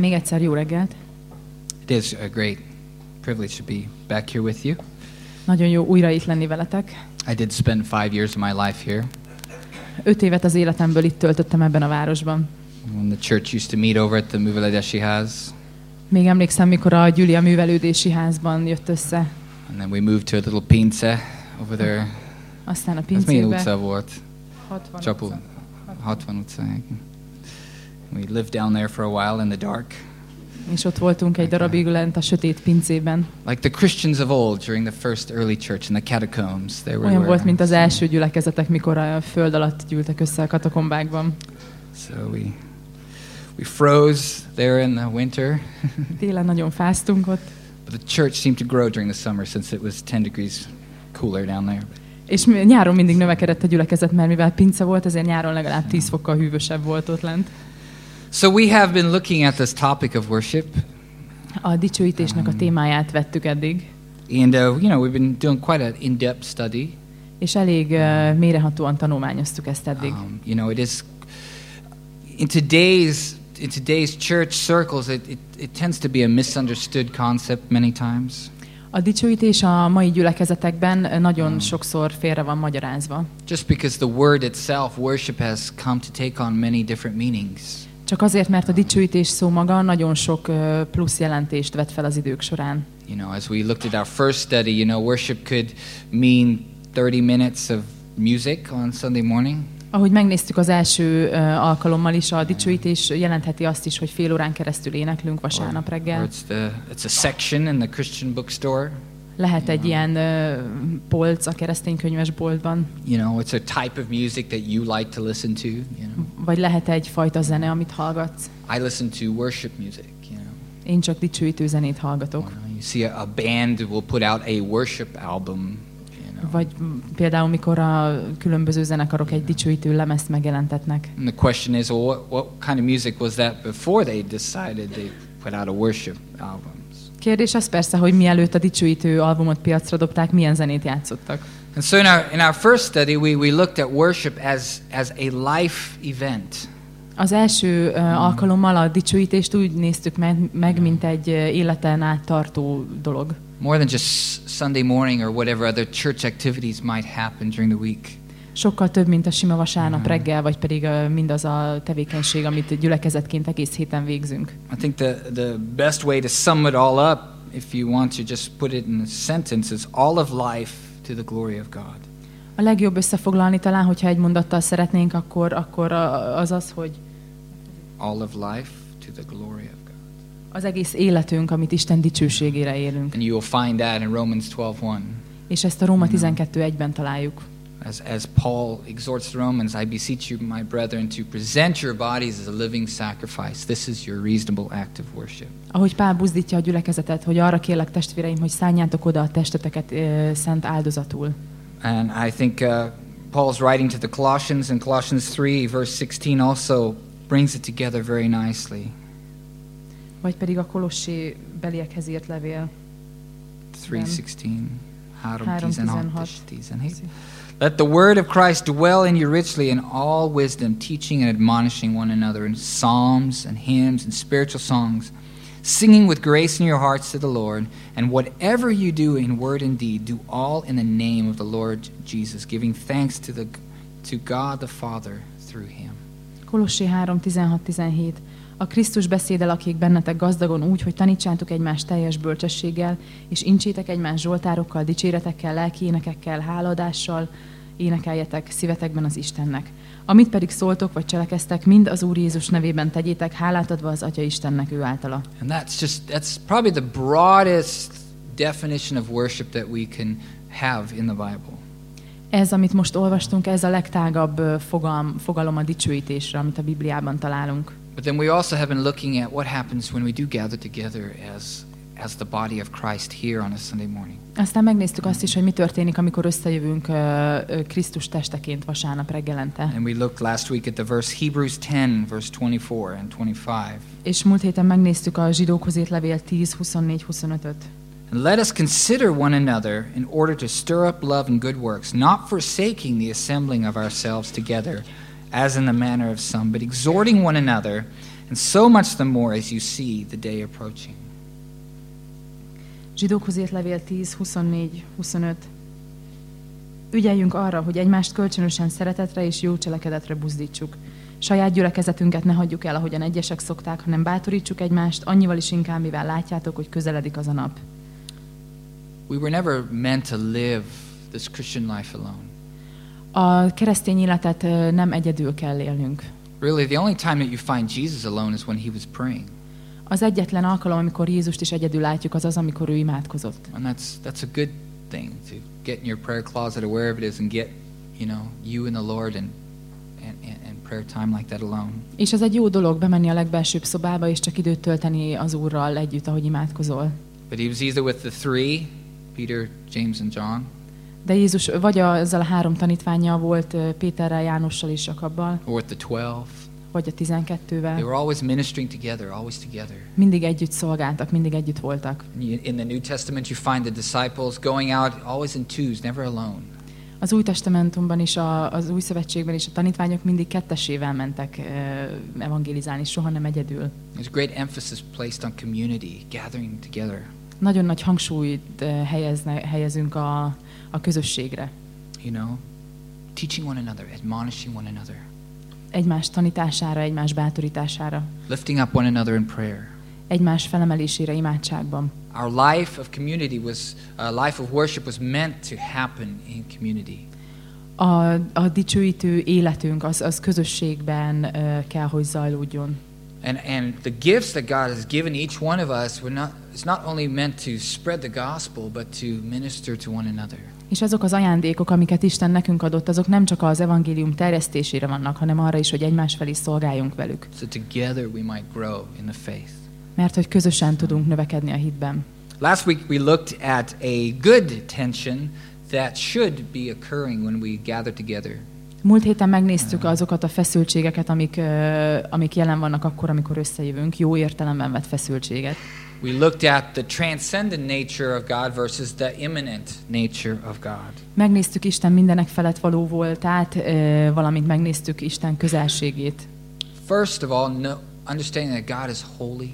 Még egyszer jó reggelt. It is a great privilege to be back here with you. Nagyon jó újra itt lenni veletek. I did spend five years of my life here Öt évet az életemből itt töltöttem ebben a városban. when the church used to meet over at the Muvaladeshi House. Még emlékszem, mikor a Gyulia művelődési házban jött össze, And then we moved to a little pince over there. aztán a Ez milyen pincébe. utca volt? 60 Csapu. utca. 60 utca. We lived down there for a while in the dark. És ott voltunk egy darabig lent a sötét pincében. Like the Christians of old during the first early church in the catacombs. They were Olyan volt, mint az első gyülekezetek, mikor a föld alatt gyűltek össze a katakombákban. So we we froze there in the winter. Télen nagyon fáztunk ott, But the church seemed to grow during the summer since it was 10 degrees cooler down there. és nyáron mindig növekedett a gyülekezet, mert mivel pince volt, ezért nyáron legalább 10 fokkal hűvösebb volt ott lent. So we have been looking at this topic of worship, A dicsőítésnek a témáját vettük eddig, and uh, you know we've been doing quite an in-depth study. és elég uh, mérehatóan tanulmányoztuk ezt eddig. Um, you know, it is in today's in today's church circles. It, it, it tends to be a misunderstood concept many times. A dicsőítés a mai gyülekezetekben nagyon sokszor félre van magyarázva. Just because the word itself, worship, has come to take on many different meanings. Csak azért, mert a dicsőítés szó maga nagyon sok plusz jelentést vett fel az idők során. You know, as we looked at our first study, you know, worship could mean 30 minutes of music on Sunday morning. Ahogy megnéztük az első ö, alkalommal is, a dicsőítés jelentheti azt is, hogy fél órán keresztül éneklünk vasárnap Or reggel. it's, the, it's a section in the Christian bookstore. Lehet egy ilyen ö, polc a keresztény könyvesboltban, You know, it's a type of music that you like to listen to. You know, vagy lehet egy fajta zene, amit hallgatsz. I listen to worship music. You know, Én csak dicsőítő zenét hallgatok. You, know, you see a, a band will put out a worship album. You know, Vagy például, mikor a különböző zenekarok egy dicsőítő lemezt megjelentetnek. and the question is, well, what, what kind of music was that before they decided they put out a worship albums? Kérdés az persze, hogy mielőtt a dicsőítő albumot piacra dobták, milyen zenét játszottak. And so in our in our first study, we, we looked at worship as as a life event. Az első uh, alkalommal a dicsőítést úgy néztük meg, meg mint egy életen át tartó dolog. More than just Sunday morning or whatever other church activities might happen during the week. Sokkal több, mint a sima vasárnap reggel, vagy pedig mindaz a tevékenység, amit gyülekezetként egész héten végzünk. I think the, the best way to sum it all up, if you want to just put it in a sentence, is all of life to the glory of God. A legjobb összefoglalni talán, hogyha egy mondattal szeretnénk, akkor, akkor az az, hogy All of life to the glory of God. az egész életünk, amit Isten dicsőségére élünk. And you will find that in Romans 12.1. És ezt a Róma 12.1-ben találjuk. As, as Paul exhorts the Romans, I beseech you, my brethren, to present your bodies as a living sacrifice. This is your reasonable act of worship. Ahogy Pál buzdítja a gyülekezetet, hogy arra kérlek testvéreim, hogy szálljátok oda a testeteket ö, szent áldozatul. And I think uh, Paul's writing to the Colossians in Colossians 3, verse 16, also brings it together very nicely. Vagy pedig a Kolossé beliekhez írt levél. 3:16. 3:16. 3:16. Let the word of Christ dwell in you richly in all wisdom, teaching and admonishing one another in psalms and hymns and spiritual songs, singing with grace in your hearts to the Lord. And whatever you do in word and deed, do all in the name of the Lord Jesus, giving thanks to the to God the Father through him. Kolossé 3, 16-17. A Krisztus beszéde lakik bennetek gazdagon úgy, hogy tanítsátok egymást teljes bölcsességgel, és incsétek egymást zsoltárokkal, dicséretekkel, lelki énekekkel, háladással, énekeljetek szívetekben az Istennek. Amit pedig szóltok vagy cselekeztek, mind az Úr Jézus nevében tegyétek, hálát adva az Atya Istennek ő általa. And that's just that's probably the broadest definition of worship that we can have in the Bible. Ez, amit most olvastunk, ez a legtágabb fogalm, fogalom a dicsőítésre, amit a Bibliában találunk. But then we also have been looking at what happens when we do gather together as as the body of Christ here on a Sunday morning. Aztán megnéztük azt is, hogy mi történik, amikor összejövünk ö, Krisztus testeként vasárnap reggelente. And we looked last week at the verse Hebrews 10 verse 24 and 25. És múlt héten megnéztük a zsidókhoz írt levél 10, 24, 25-öt. And let us consider one another in order to stir up love and good works, not forsaking the assembling of ourselves together, as in the manner of some, but exhorting one another, and so much the more as you see the day approaching. Zsidókhoz írt levél 10, 24, 25. Ügyeljünk arra, hogy egymást kölcsönösen szeretetre és jó cselekedetre buzdítsuk. Saját gyülekezetünket ne hagyjuk el, ahogyan egyesek szokták, hanem bátorítsuk egymást, annyival is inkább, mivel látjátok, hogy közeledik az a nap. We were never meant to live this Christian life alone. A keresztény életet nem egyedül kell élnünk. Really, the only time that you find Jesus alone is when he was praying. Az egyetlen alkalom, amikor Jézust is egyedül látjuk, az az, amikor ő imádkozott. And that's that's a good thing to get in your prayer closet or wherever it is and get, you know, you and the Lord and, and, and prayer time like that alone. És az egy jó dolog bemenni a legbelsőbb szobába, és csak időt tölteni az Úrral együtt, ahogy imádkozol. But he was either with the three, Peter, James, and John, De Jézus vagy a, ezzel a három tanítványjal volt Péterrel, Jánossal és Jakabbal, or with the twelve. vagy a They tizenkettővel. were always ministering together, always together. Mindig együtt szolgáltak, mindig együtt voltak. In the New Testament, you find the disciples going out always in twos, never alone. Az Új Testamentumban is, a, az Új Szövetségben is a tanítványok mindig kettesével mentek ö, evangélizálni, soha nem egyedül. There's great emphasis placed on community, gathering together. Nagyon nagy hangsúlyt ö, helyezne, helyezünk a, a közösségre. You know, teaching one another, admonishing one another, Egymás tanítására, egymás bátorítására, lifting up one another in prayer. egymás felemelésére imádságban. Our life of community was, uh, life of worship was meant to happen in community. A, a dicsőítő életünk az, az közösségben ö, kell, hogy zajlódjon. And, and the gifts that God has given each one of us were not, it's not only meant to spread the gospel, but to minister to one another. És azok az ajándékok, amiket Isten nekünk adott, azok nem csak az evangélium terjesztésére vannak, hanem arra is, hogy egymás felé szolgáljunk velük. So together we might grow in the faith. Mert hogy közösen tudunk növekedni a hitben. Last week we looked at a good tension that should be occurring when we gather together. Múlt héten megnéztük azokat a feszültségeket, amik, amik jelen vannak akkor, amikor összejövünk, jó értelemben vett feszültséget. We looked at the transcendent nature of God versus the immanent nature of God. Megnéztük Isten mindenek felett való voltát, valamint megnéztük Isten közelségét. First of all, no, understanding that God is holy,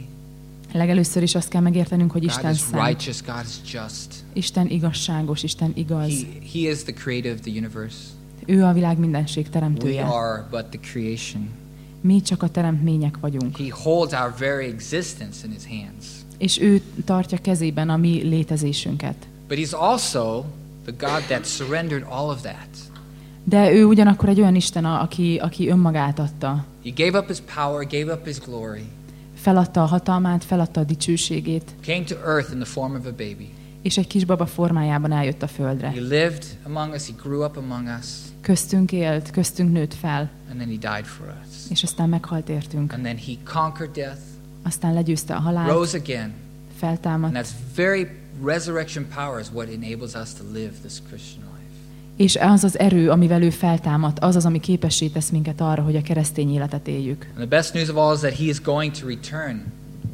Legelőször is azt kell megértenünk, hogy God Isten is szent, righteous, God is just. Isten igazságos, Isten igaz. He, he is the creator of the universe. Ő a világ mindenség We teremtője. are but the creation. Mi csak a teremtmények vagyunk. He holds our very existence in his hands. És ő tartja kezében a mi létezésünket. But he's also the God that surrendered all of that. De ő ugyanakkor egy olyan Isten, aki, aki önmagát adta. He gave up his power, gave up his glory, Feladta a hatalmát, feladta a dicsőségét, came to earth in the form of a baby. és egy kisbaba formájában eljött a földre. He lived among us, he grew up among us, Köztünk élt, köztünk nőtt fel, and then he died for us. és aztán meghalt értünk. And then he conquered death, Aztán legyőzte a halált, rose again. And feltámadt, that's very resurrection power is what enables us to live this Christian life. és az az erő, amivel ő feltámadt, az az, ami képessé tesz minket arra, hogy a keresztény életet éljük. And the best news of all is that he is going to return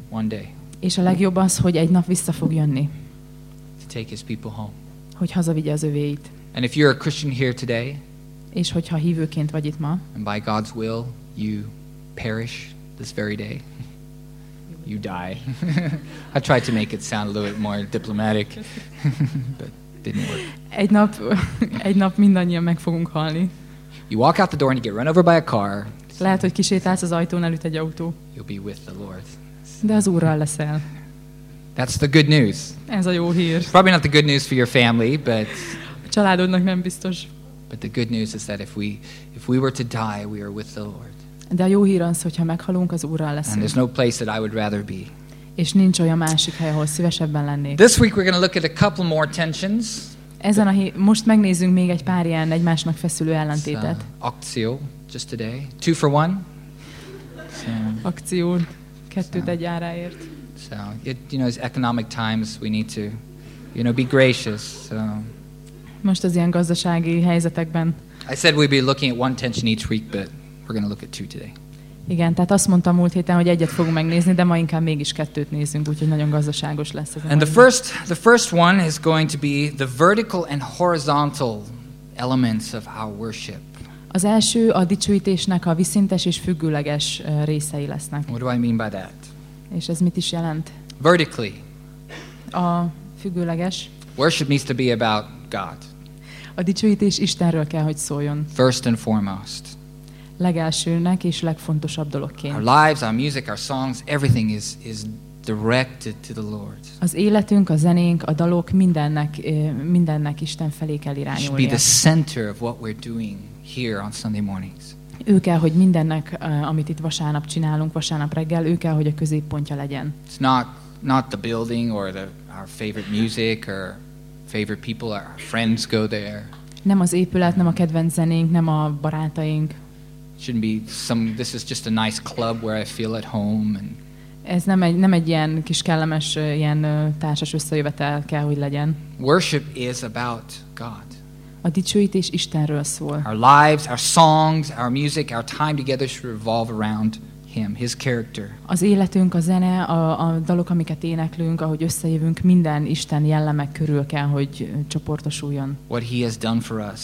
one day És a legjobb az, hogy egy nap vissza fog jönni, to take his people home. hogy hazavigye az övéit. And if you're a Christian here today, És hogyha hívőként vagy itt ma, and by God's will you perish this very day, you die. I tried to make it sound a little bit more diplomatic, but didn't work. egy nap, egy nap mindannyian meg fogunk halni. You walk out the door and you get run over by a car, Lehet, hogy kisétálsz az ajtón, elüt egy autó, you'll be with the Lord. de az Úrral leszel. That's the good news. Ez a jó hír. Probably not the good news for your family, but A családodnak nem biztos. but the good news is that if we if we were to die, we are with the Lord. De a jó hír az, hogyha meghalunk, az Úrral And leszünk. there's no place that I would rather be. És nincs olyan másik hely, ahol szívesebben lennék. This week we're going to look at a couple more tensions. Ezen a hé- most megnézzünk még egy pár ilyen egymásnak feszülő It's, ellentétet. uh, Octio, just today. Two for one. So, Akció kettőt egy áráért. so it, you know, as economic times, we need to, you know, be gracious. So Most az ilyen gazdasági helyzetekben. I said we'd be looking at one tension each week, but we're going to look at two today. Igen, tehát azt mondtam múlt héten, hogy egyet fogunk megnézni, de ma inkább mégis kettőt nézzünk, úgyhogy nagyon gazdaságos lesz ez And the first, the first one is going to be the vertical and horizontal elements of our worship. Az első a dicsőítésnek a viszintes és függőleges részei lesznek. What do I mean by that? És ez mit is jelent? Vertically, A függőleges, worship needs to be about God, a dicsőítés Istenről kell, hogy szóljon. first and foremost. Legelsőnek és legfontosabb Our dologként. lives, our music, our songs, everything is, is directed to the Lord. Az életünk, a zenénk, a dalok mindennek, ö, mindennek Isten felé kell It should be irányulnia. the center of what we're doing here on Sunday mornings. Ő kell, hogy mindennek, ö, amit itt vasárnap csinálunk, vasárnap reggel, ő kell, hogy a középpontja legyen. It's not not the building or the our favorite music or favorite people. Our friends go there. Nem az épület, nem a kedvenc zenénk, nem a barátaink. Shouldn't be some. This is just a nice club where I feel at home and Ez nem egy, nem egy ilyen kis kellemes, ilyen társas összejövetel kell, hogy legyen. worship is about God. A dicsőítés Istenről szól. Our lives, our songs, our music, our time together should revolve around Him, His character. Az életünk, a zene, a, a dalok, amiket éneklünk, ahogy összejövünk, minden Isten jellemek körül kell, hogy csoportosuljon. what he has done for us,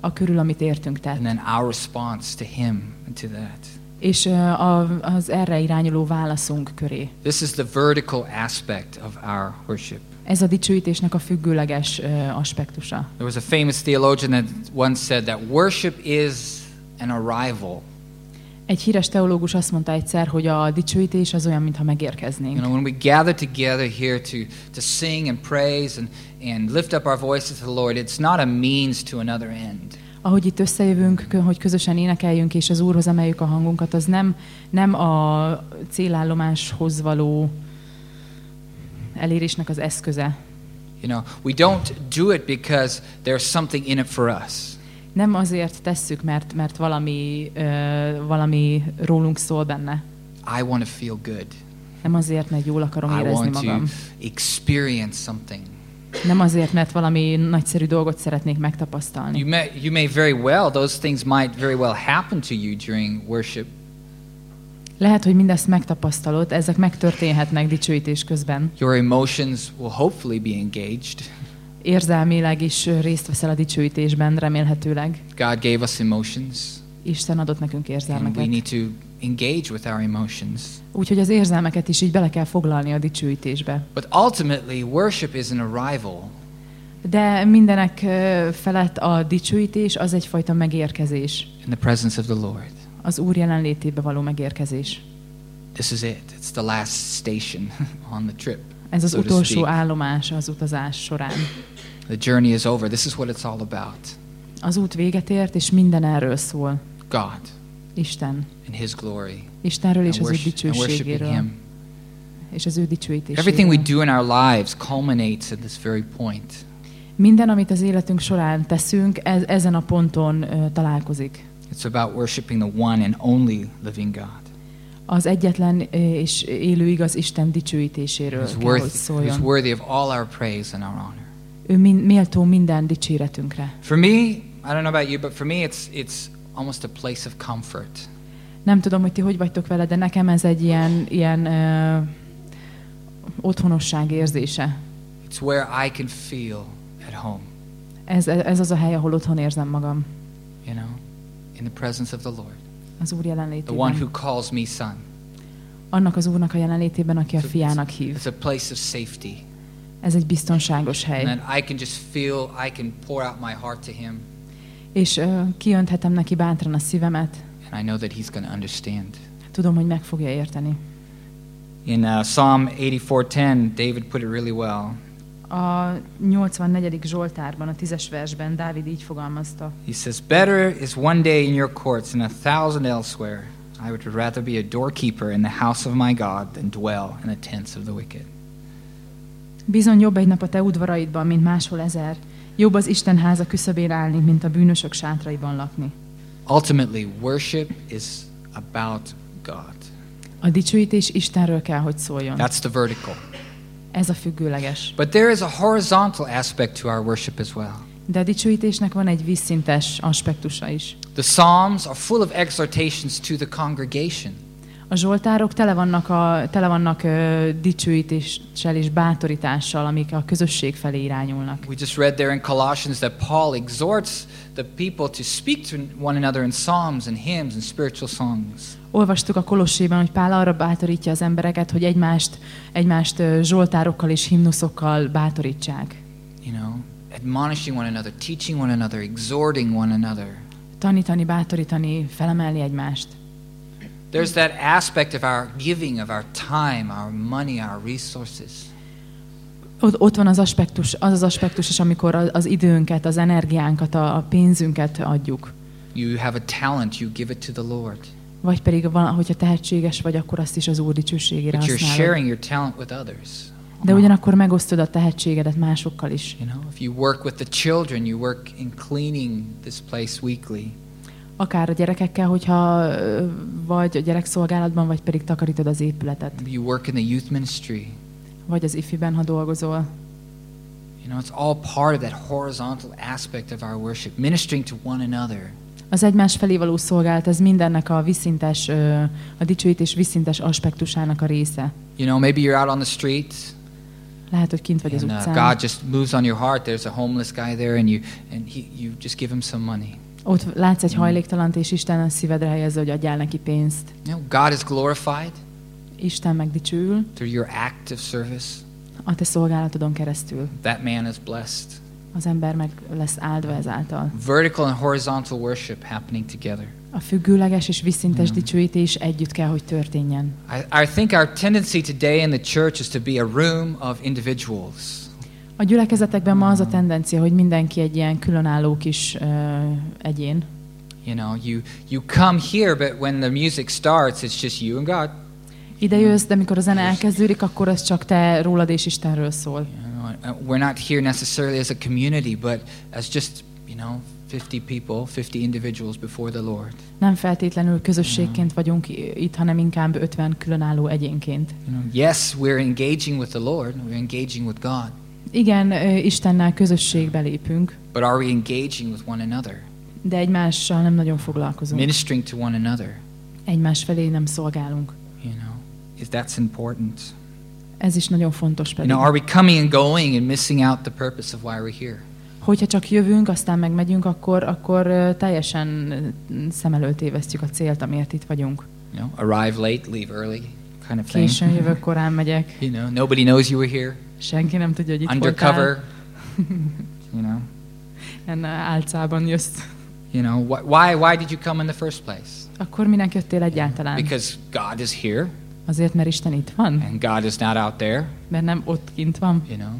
A körül, amit értünk and tett. then our response to him and to that. És a, az erre irányuló válaszunk köré. This is the vertical aspect of our worship. Ez a dicsőítésnek a függőleges aspektusa. There was a famous theologian that once said that worship is an arrival. Egy híres teológus azt mondta egyszer, hogy a dicsőítés az olyan, mintha You megérkeznénk. know, when we gather together here to, to sing and praise and, and lift up our voices to the Lord, it's not a means to another end. Ahogy itt összejövünk, hogy közösen énekeljünk és az Úrhoz emeljük a hangunkat, az nem, nem a célállomáshoz való elérésnek az eszköze. You know, we don't do it because there's something in it for us. Nem azért tesszük, mert, mert valami, ö, valami rólunk szól benne. I want to feel good. Nem azért, mert jól akarom I érezni want to magam. experience something. Nem azért, mert valami nagyszerű dolgot szeretnék megtapasztalni. You may, you may very well, those things might very well happen to you during worship, Lehet, hogy mindezt megtapasztalod, ezek megtörténhetnek dicsőítés közben. Your emotions will hopefully be engaged. Érzelmileg is részt veszel a dicsőítésben, remélhetőleg. God gave us emotions, Isten adott nekünk and we érzelmeket. need to engage with our emotions. Úgyhogy az érzelmeket is így bele kell foglalni a dicsőítésbe. But ultimately, worship is an arrival. De mindenek felett a dicsőítés az egyfajta megérkezés. in the presence of the Lord. Az Úr jelenlétébe való megérkezés. This is it. It's the last station on the trip. Ez az so to utolsó állomás az utazás során. The journey is over. This is what it's all about. Az út véget ért, és minden erről szól. God Isten. and His glory Istenről és az ő dicsőségéről. És az ő Everything we dicsőítéséről. do in our lives culminates at this very point. Minden, amit az életünk során teszünk, ez, ezen a ponton ö, találkozik. It's about worshiping the one and only living God. Az egyetlen és élő igaz Isten dicsőítéséről Who's kell, hogy worthy, who's szóljon. worthy of all our praise and our honor. Ő min, méltó minden dicséretünkre. For me, I don't know about you, but for me, it's it's almost a place of comfort. Nem tudom, hogy ti hogy vagytok vele, de nekem ez egy ilyen, ilyen ö, otthonosság érzése. It's where I can feel at home. Ez, ez az a hely, ahol otthon érzem magam. You know, in the presence of the Lord, Az Úr the one jelenlétében. who calls me son. Annak az Úrnak a jelenlétében, aki a fiának hív. It's a place of safety. Ez egy biztonságos And hely. then I can just feel, I can pour out my heart to Him, És ö, kiönthetem neki bátran a szívemet. and I know that He's going to understand. Tudom, hogy meg fogja érteni. In uh, Psalm 84:10, David put it really well. A 84. Zsoltárban, a 10-es versben Dávid így fogalmazta. He says, "Better is one day in your courts than a thousand elsewhere. I would rather be a doorkeeper in the house of my God than dwell in the tents of the wicked." Bizony jobb egy nap a te udvaraidban, mint máshol ezer. Jobb az Isten háza küszöbén állni, mint a bűnösök sátraiban lakni. Ultimately, worship is about God. A dicsőítés Istenről kell, hogy szóljon. That's the vertical. Ez a függőleges. But there is a horizontal aspect to our worship as well. De a dicsőítésnek van egy vízszintes aspektusa is. The Psalms are full of exhortations to the congregation. A zsoltárok tele vannak, a, tele vannak ö, dicsőítéssel és bátorítással, amik a közösség felé irányulnak. We just read there in Colossians that Paul exhorts the people to speak to one another in psalms and hymns and spiritual songs. Olvastuk a Kolossében, hogy Pál arra bátorítja az embereket, hogy egymást, egymást zsoltárokkal és himnuszokkal bátorítsák. You know, admonishing one another, teaching one another, exhorting one another. Tanítani, bátorítani, felemelni egymást. There's that aspect of our giving, of our time, our money, our resources. Ott, ott van az aspektus, az az aspektus is, amikor a- az időnket, az energiánkat, a, a pénzünket adjuk. You have a talent, you give it to the Lord. Vagy pedig, van, hogyha tehetséges vagy, akkor azt is az Úr dicsőségére But you're használod. sharing your talent with others. De ugyanakkor megosztod a tehetségedet másokkal is. You know, if you work with the children, you work in cleaning this place weekly. Akár a gyerekekkel, hogyha vagy a gyerekszolgálatban, vagy pedig takarítod az épületet. You work in the youth ministry. Vagy az ifiben, ha dolgozol. You know, it's all part of that horizontal aspect of our worship, ministering to one another. Az egymás felé való szolgálat, ez mindennek a viszintes, a dicsőítés viszintes aspektusának a része. You know, maybe you're out on the street Lehet, hogy kint vagy az and uh, utcán. God just moves on your heart. There's a homeless guy there, and you and he, you just give him some money. Ott látsz egy hajléktalant, és Isten a szívedre helyezze, hogy adjál neki pénzt. You know, God is glorified Isten megdicsőül through your act of service. a te szolgálatodon keresztül. That man is blessed. Az ember meg lesz áldva ezáltal. Vertical and horizontal worship happening together. A függőleges és visszintes Mm. dicsőítés együtt kell, hogy történjen. I, I think our tendency today in the church is to be a room of individuals. A gyülekezetekben ma az a tendencia, hogy mindenki egy ilyen különálló kis ö, egyén. You know, you you come here, but when the music starts, it's just you and God. Ide jössz, de mikor a zene elkezdődik, akkor az csak te rólad és Istenről szól. Know, uh, we're not here necessarily as a community, but as just you know, 50 people, 50 individuals before the Lord. Nem feltétlenül közösségként vagyunk i- itt, hanem inkább 50 különálló egyénként. You know, yes, we're engaging with the Lord. We're engaging with God. Igen, Istennel közösségbe lépünk, But are we engaging with one another, de egymással nem nagyon foglalkozunk. ministering to one another? Egymás felé nem szolgálunk. You know, is that's important? Ez is nagyon fontos You pedig. know, are we coming and going and missing out the purpose of why we're here? Hogyha csak jövünk, aztán megmegyünk, akkor, akkor teljesen szem előtt tévesztjük a célt, amiért itt vagyunk. You know, arrive late, leave early, kind of thing. Későn jövök, korán megyek. You know, nobody knows you were here. Senki nem tudja, hogy itt. Undercover. you know, Enne álcában jössz. you know, wh- why why did you come in the first place? Akkor minek jöttél egyáltalán? Because God is here Azért, mert Isten itt van? and God is not out there. Mert nem ott kint van? You know,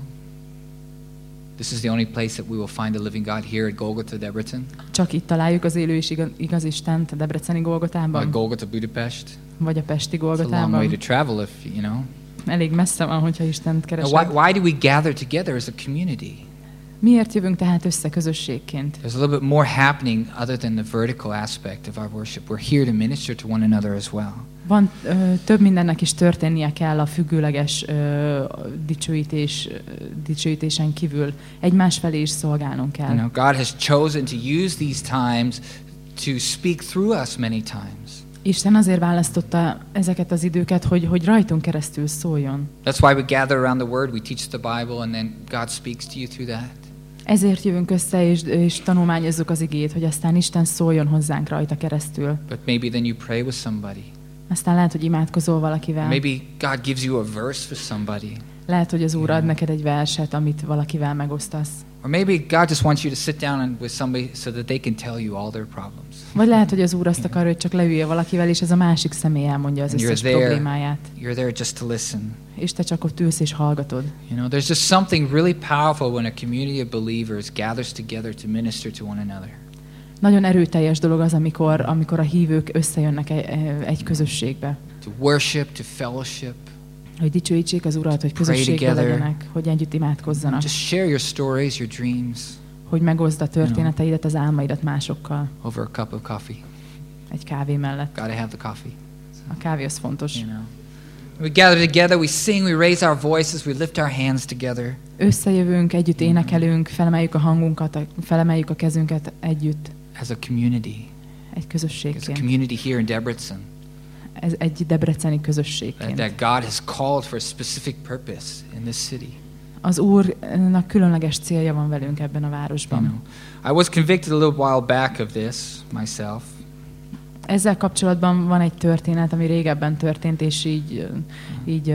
this is the only place that we will find the living God here at Golgotha, Debrecen, Csak itt találjuk az élő és igaz, igaz Istent a Debreceni Golgotában? Golgotha, Budapest. Vagy a Pesti It's a long way to Golgotában? travel if you know. Elég messze van, hogyha Istent Now, why, keresed. why do we gather together as a community? Miért jövünk tehát össze közösségként? There's a little bit more happening other than the vertical aspect of our worship. We're here to minister to one another as well. Van ö, több mindennek is történnie kell a függőleges ö, dicsőítés, dicsőítésen kívül. Egymás felé is szolgálnunk kell. You know, God has chosen to use these times to speak through us many times. Isten azért választotta ezeket az időket, hogy, hogy rajtunk keresztül szóljon. That's why we gather around the Word, we teach the Bible, and then God speaks to you through that. Ezért jövünk össze, és, és tanulmányozzuk az igét, hogy aztán Isten szóljon hozzánk rajta keresztül. But maybe then you pray with somebody. Aztán lehet, hogy imádkozol valakivel. Maybe God gives you a verse for somebody. Lehet, hogy az Úr ad neked egy verset, amit valakivel megosztasz. Or maybe God just wants you to sit down and, with somebody so that they can tell you all their problems. Vagy lehet, hogy az Úr azt akar, hogy csak leülje valakivel, és ez a másik személy elmondja az összes there. problémáját. You're there just to listen. És te csak ott ülsz és hallgatod. You know, there's just something really powerful when a community of believers gathers together to minister to one another. Nagyon erőteljes dolog az, amikor, amikor a hívők összejönnek egy, egy közösségbe. To worship, to fellowship. Hogy dicsőítsék az Urat, hogy közösségben legyenek, hogy együtt imádkozzanak, Just share your stories, your dreams hogy megoszd a történeteidet, az álmaidat másokkal over a cup of coffee. egy kávé mellett. Gotta have the coffee. A kávé az fontos. You know. We gather together, we sing, we raise our voices, we lift our hands together. Összejövünk, együtt énekelünk, felemeljük a hangunkat, felemeljük a kezünket együtt, as a community, egy as a közösségként. community here in Debrecen. Ez egy debreceni közösségként. that God has called for a specific purpose in this city. Az Úrnak különleges célja van velünk ebben a You városban. know, I was convicted a little while back of this myself. Ezzel kapcsolatban van egy történet, ami régebben történt, és így, ö, így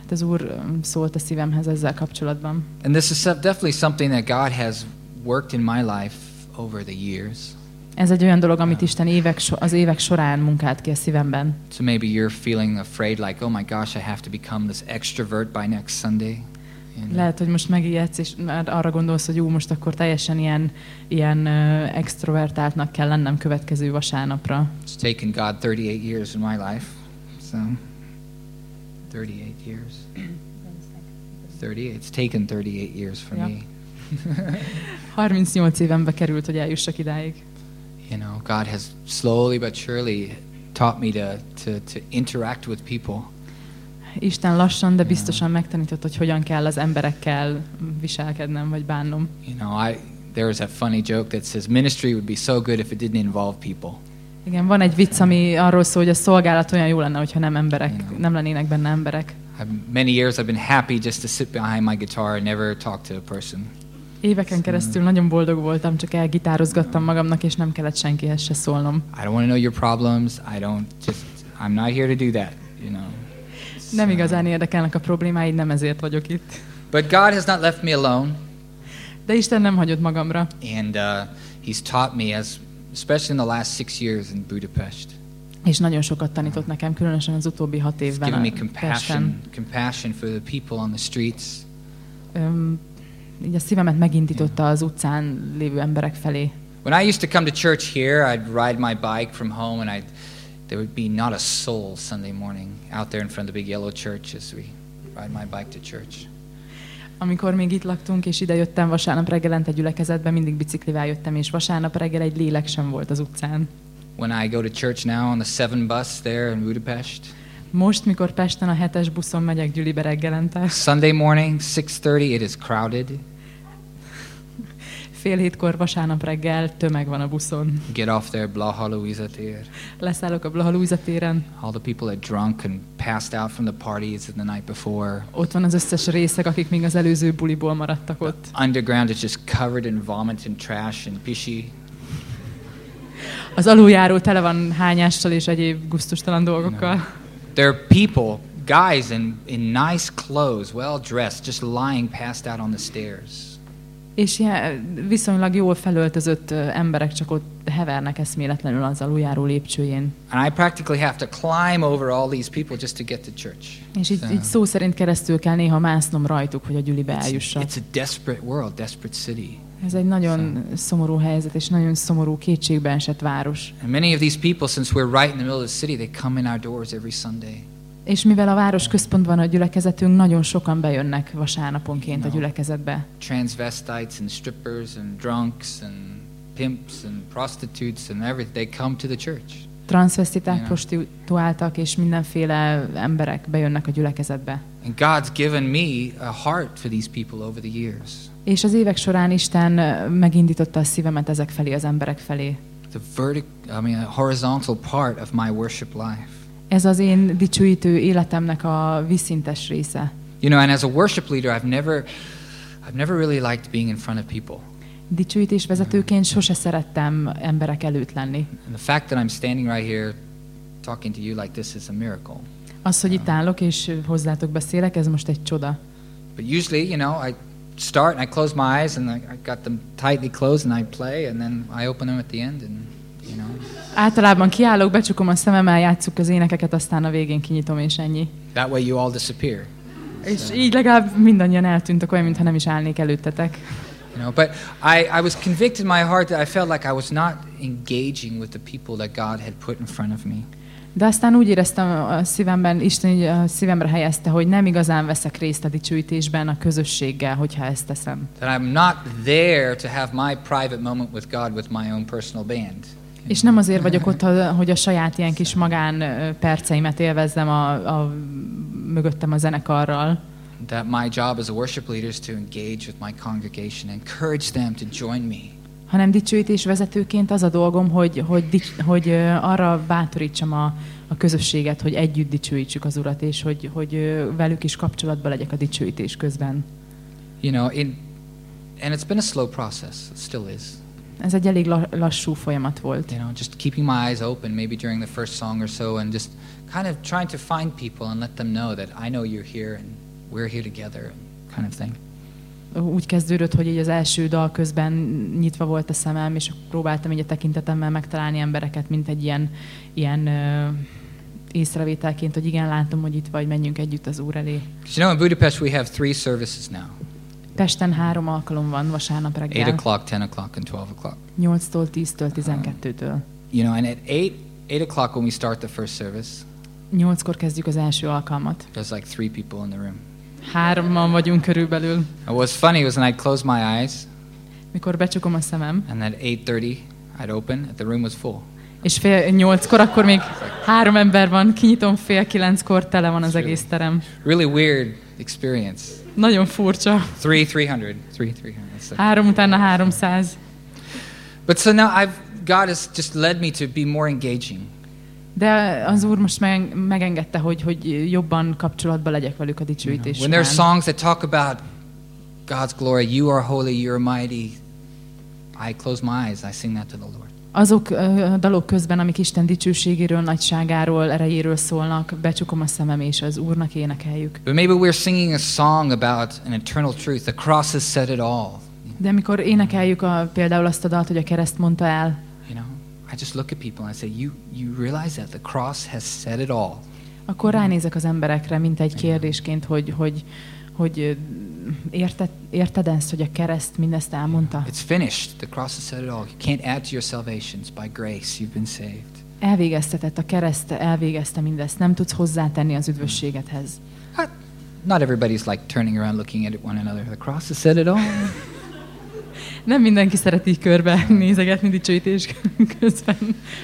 hát az Úr szólt a szívemhez ezzel kapcsolatban. And this is definitely something that God has worked in my life over the years. Ez egy olyan dolog, amit Isten évek, so- az évek során munkált ki a szívemben. So maybe you're feeling afraid, like, oh my gosh, I have to become this extrovert by next Sunday. You know? Lehet, hogy most megijedsz, és már arra gondolsz, hogy jó, most akkor teljesen ilyen, ilyen ö, extrovertáltnak kell lennem következő vasárnapra. It's taken God 38 years in my life. So, 38 years. 38. It's taken 38 years for Yeah. me. 38 évembe került, hogy eljussak idáig. You know, God has slowly but surely taught me to, to, to interact with people. Isten lassan, de biztosan megtanított, hogy hogyan kell az emberekkel viselkednem, vagy bánnom. You know, I there was a funny joke that says ministry would be so good if it didn't involve people. Igen, van egy vicc, ami arról szól, hogy a szolgálat olyan jó lenne, hogyha nem emberek, Igen. nem lennének benne emberek. I've, many years I've been happy just to sit behind my guitar and never talk to a person. Éveken keresztül nagyon boldog voltam, csak elgitározgattam magamnak, és nem kellett senkihez se szólnom. I don't want to know your problems. I don't just I'm not here to do that, you know. Nem igazán érdekelnek a problémáid, nem ezért vagyok itt. But God has not left me alone, De Isten nem hagyott magamra, and uh, He's taught me, as especially in the last six years in Budapest. és nagyon sokat tanított nekem, különösen az utóbbi hat He's évben given me Pesten. compassion, compassion for the people on the streets. Öm, így a szívemet megindította az utcán lévő emberek felé. When I used to come to church here, I'd ride my bike from home, and I'd there would be not a soul Sunday morning out there in front of the big yellow church as we ride my bike to church. Amikor még itt laktunk, és ide jöttem vasárnap reggelente gyülekezetbe, mindig biciklivel jöttem, és vasárnap reggel egy lélek sem volt az utcán. When I go to church now on the seven bus there in Budapest, Most, mikor Pesten a hetes buszon megyek gyülibe reggelente, Sunday morning, 6:30, it is crowded. Fél hétkor vasárnap reggel tömeg van a buszon. Get off there, Blaha Luisa tér. Leszállok a Blaha Luisa téren, All the people are drunk and passed out from the parties the night before. ott van az összes részeg, akik még az előző buliból maradtak ott. Underground is just covered in vomit and trash and pishi. Az aluljáró tele van hányással és egyéb gusztustalan dolgokkal. There are people, guys in, in nice clothes, well dressed, just lying passed out on the stairs. És ilyen viszonylag jól felöltözött emberek csak ott hevernek eszméletlenül az aluljáró lépcsőjén. And I practically have to climb over all these people just to get to church. És így, So, így szó szerint keresztül kell néha másznom rajtuk, hogy a gyülibe it's, eljussak. it's a desperate world, desperate city. Ez egy nagyon szomorú helyzet, és nagyon szomorú kétségbe esett város. And many of these people, since we're right in the middle of the city, they come in our doors every Sunday. És mivel a város központban a gyülekezetünk, nagyon sokan bejönnek vasárnaponként a gyülekezetbe. Transvestites and strippers and drunks and pimps and prostitutes and everything, they come to the church. Transvestiták, prostituáltak és mindenféle emberek bejönnek a gyülekezetbe. And God's given me a heart for these people over the years. És az évek során Isten megindította a szívemet ezek felé, az emberek felé. The vertic, I mean, a horizontal part of my worship life. Ez az én dicsőítő életemnek a vízszintes része. You know, and as a worship leader, I've never, I've never really liked being in front of people. Dicsőítés vezetőként sose szerettem emberek előtt lenni. And the fact that I'm standing right here talking to you like this is a miracle. Az, hogy itt állok és hozzátok beszélek, ez most egy csoda. But usually, you know, I start and I close my eyes and I, I got them tightly closed and I play and then I open them at the end and, you know, Általában kiállok, becsukom a szememmel, játsszuk az énekeket, aztán a végén kinyitom, és ennyi. that way you all disappear. És így legalább mindannyian eltűntek, olyan, mintha nem is állnék előttetek. You know, but I, I was convicted in my heart that I felt like I was not engaging with the people that God had put in front of me. De aztán úgy éreztem a szívemben, Isten így a szívemre helyezte, hogy nem igazán veszek részt a dicsőítésben a közösséggel, hogyha ezt teszem. That I'm not there to have my private moment with God with my own personal band. És nem azért vagyok ott, hogy a saját ilyen kis magán perceimet élvezzem a, a, mögöttem a zenekarral, That my job as a worship leader is to engage with my congregation, encourage them to join me. hanem dicsőítés vezetőként az a dolgom, hogy, hogy, hogy arra bátorítsam a, a közösséget, hogy együtt dicsőítsük az Urat, és hogy, hogy velük is kapcsolatban legyek a dicsőítés közben. You know, in, and it's been a slow process. It still is. Ez egy elég la- lassú folyamat volt. You know, just keeping my eyes open, maybe during the first song or so, and just kind of trying to find people and let them know that I know you're here and we're here together, kind of thing. Úgy kezdődött, hogy így az első dal közben nyitva volt a szemem, és próbáltam így a tekintetemmel megtalálni embereket, mint egy ilyen, ilyen ö, észrevételként, hogy igen, látom, hogy itt vagy, menjünk együtt az Úr elé. you know, in Budapest we have three services now: Pesten három alkalom van vasárnap reggel, o'clock, ten o'clock, and twelve o'clock. 8-tól, 10-től, 12-től. You know, and at eight eight o'clock when we start the first service, 8-kor kezdjük az első alkalmat. there's like three people in the room. Hárman vagyunk körülbelül. And what's funny was when I'd close my eyes, Mikor becsukom a szemem, and at eight thirty I'd open, the room was full. és fél nyolckor, akkor még három ember van, kinyitom fél kilenckor, tele van az egész terem. Really weird experience. Nagyon furcsa. Three, three hundred, three, three hundred. It's like- Három utána 300. But so now I've God has just led me to be more engaging. De az Úr most meg, megengedte, hogy, hogy jobban kapcsolatban legyek velük a You know, dicsőítés when there's során. songs that talk about God's glory, you are holy, you are mighty, I close my eyes, I sing that to the Lord. Azok a dalok közben, amik Isten dicsőségéről, nagyságáról, erejéről szólnak, becsukom a szemem, és az Úrnak énekeljük. But maybe we're singing a song about an eternal truth. The cross has said it all. De amikor énekeljük a, például azt a dalt, hogy a kereszt mondta el, You know, I just look at people and I say, you, you realize that the cross has said it all. akkor ránézek az emberekre, mint egy kérdésként, hogy, hogy, hogy érted, érted ezt, hogy a kereszt mindezt elmondta? It's finished. The cross has said it all. You can't add to your salvations. By grace, you've been saved. Elvégeztetett, a kereszt elvégezte mindezt, nem tudsz hozzátenni az üdvösségedhez. Not, not everybody's like turning around looking at one another. The cross has said it all. Nem mindenki szeret így körbe nézegetni dicsőítés közben,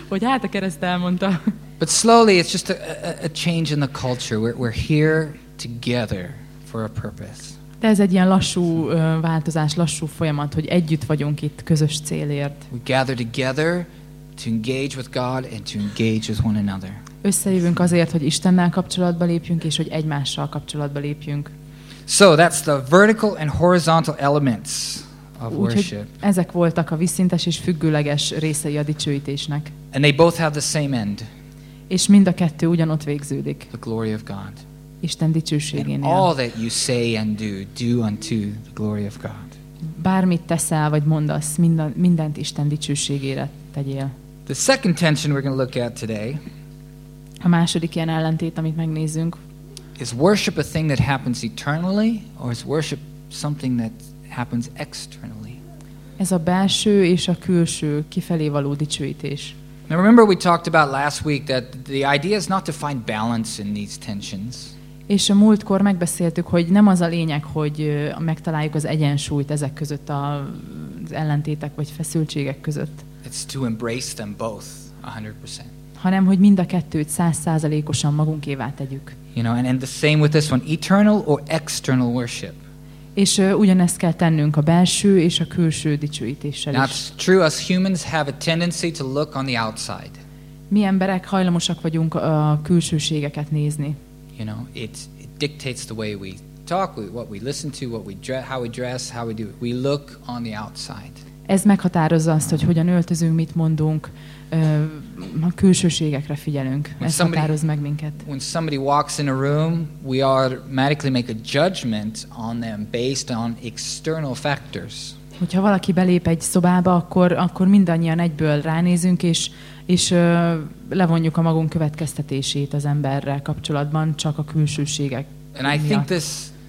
hogy hát a kereszt elmondta. But slowly, it's just a, a, a change in the culture. We're, we're here together for a purpose. De ez egy ilyen lassú változás, lassú folyamat, hogy együtt vagyunk itt közös célért. We gather together to engage with God and to engage with one another. Összejövünk azért, hogy Istennel kapcsolatba lépjünk, és hogy egymással kapcsolatba lépjünk. So that's the vertical and horizontal elements of worship. ezek voltak a visszintes és függőleges részei a dicsőítésnek. And they both have the same end És mind a kettő ugyanott végződik. the glory of God. Isten And dicsőségénél. all that you say and do, do unto the glory of God. Bármit teszel vagy mondasz, minden, mindent Isten dicsőségére tegyél. The second tension we're going to look at today A második ilyen ellentét, amit megnézzünk, is worship a thing that happens eternally, or is worship something that happens externally? ez a belső és a külső kifelé való dicsőítés. Now, remember, we talked about last week that the idea is not to find balance in these tensions. És a múltkor megbeszéltük, hogy nem az a lényeg, hogy megtaláljuk az egyensúlyt ezek között a, az ellentétek vagy feszültségek között, It's to embrace them both 100%. hanem hogy mind a kettőt százszázalékosan magunkévá tegyük. You know, and, and the same with this one eternal or external worship. És ö, ugyanezt kell tennünk a belső és a külső dicsőítéssel Now, is. it's true, us humans have a tendency to look on the outside. Mi emberek hajlamosak vagyunk a külsőségeket nézni. You know, it, dictates the way we talk, what we listen to, what we dre- how we dress, how we do it. We look on the outside. Ez meghatározza azt, hogy hogyan öltözünk, mit mondunk, a külsőségekre figyelünk. Ez somebody- határoz meg minket. When somebody walks in a room, we automatically make a judgment on them based on external factors. Hogyha valaki belép egy szobába, akkor, akkor mindannyian egyből ránézünk, és, és ö, levonjuk a magunk következtetését az emberrel kapcsolatban, csak a külsőségek And I think this,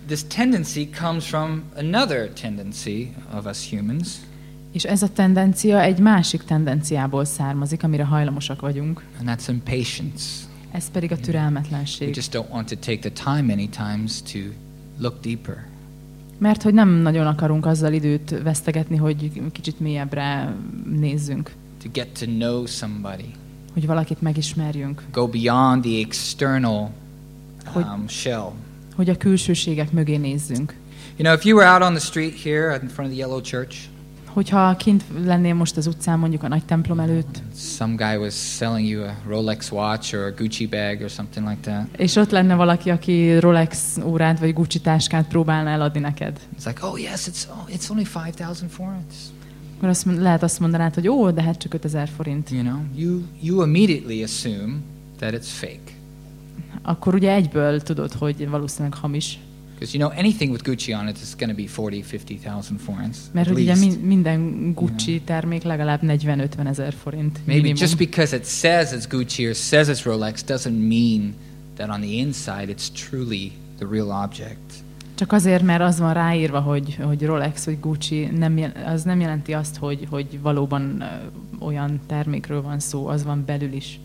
this tendency comes from another tendency of us humans, És ez a tendencia egy másik tendenciából származik, amire hajlamosak vagyunk. and that's impatience. Ez pedig a We türelmetlenség. just don't want to take the time many times to look deeper. Mert hogy nem nagyon akarunk azzal időt vesztegetni, hogy kicsit mélyebbre nézzünk, to get to know somebody, hogy valakit megismerjünk, go beyond the external Hogy- um, shell. hogy a külsőségek mögé nézzünk. You know, if you were out on the street here in front of the Yellow Church, Hogyha kint lennél most az utcán, mondjuk a nagy templom előtt, Some guy was selling you a Rolex watch or a Gucci bag or something like that. és ott lenne valaki, aki Rolex órát vagy Gucci táskát próbálna eladni neked, It's like, oh yes, it's oh, it's only five thousand forints. Akkor azt, mond- lehet azt mondanád, hogy ó, de hát csak 5000 forint. You know, you you immediately assume that it's fake Akkor ugye egyből tudod, hogy valószínűleg hamis. because you know anything with Gucci on it is going to be 40, 50,000 forints Mert at hogy ugye min- minden Gucci termék legalább 40-50 ezer forint. Maybe minimum. just because it says it's Gucci or says it's Rolex doesn't mean that on the inside it's truly the real object. Csak azért, mert az van ráírva, hogy, hogy Rolex vagy Gucci, nem, az nem jelenti azt, hogy, hogy valóban olyan termékről van szó, az van belül is.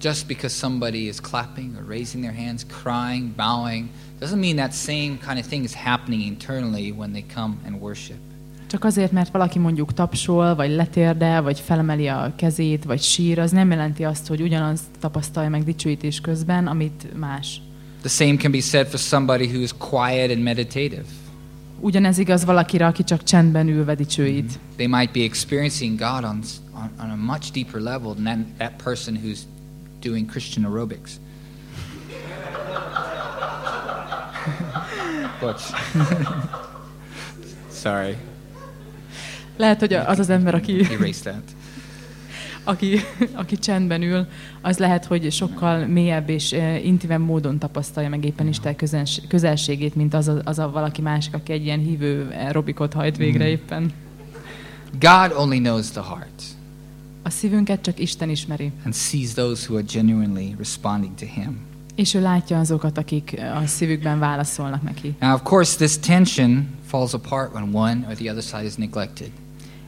Just because somebody is clapping or raising their hands, crying, bowing, doesn't mean that same kind of thing is happening internally when they come and worship. Csak azért, mert valaki mondjuk tapsol, vagy letérdel, vagy felemeli a kezét, vagy sír, az nem jelenti azt, hogy ugyanazt tapasztalja meg dicsőítés közben, amit más. The same can be said for somebody who is quiet and meditative. Ugyanez igaz valakire, aki csak csendben ülve dicsőít. Mm-hmm. They might be experiencing God on, on, on a much deeper level than that, that person who's doing Christian aerobics. Bocs. Sorry, Lehet, hogy az az ember, aki, erase that. Aki, aki csendben ül, az lehet, hogy sokkal mélyebb és eh, intimebb módon tapasztalja meg éppen Isten közens- közelségét, mint az a, az a valaki másik, aki egy ilyen hívő aerobikot hajt végre Mhm. éppen. God only knows the heart A szívünket csak Isten ismeri, and sees those who are genuinely responding to Him. és ő látja azokat, akik a szívükben válaszolnak neki. Now, of course, this tension falls apart when one or the other side is neglected.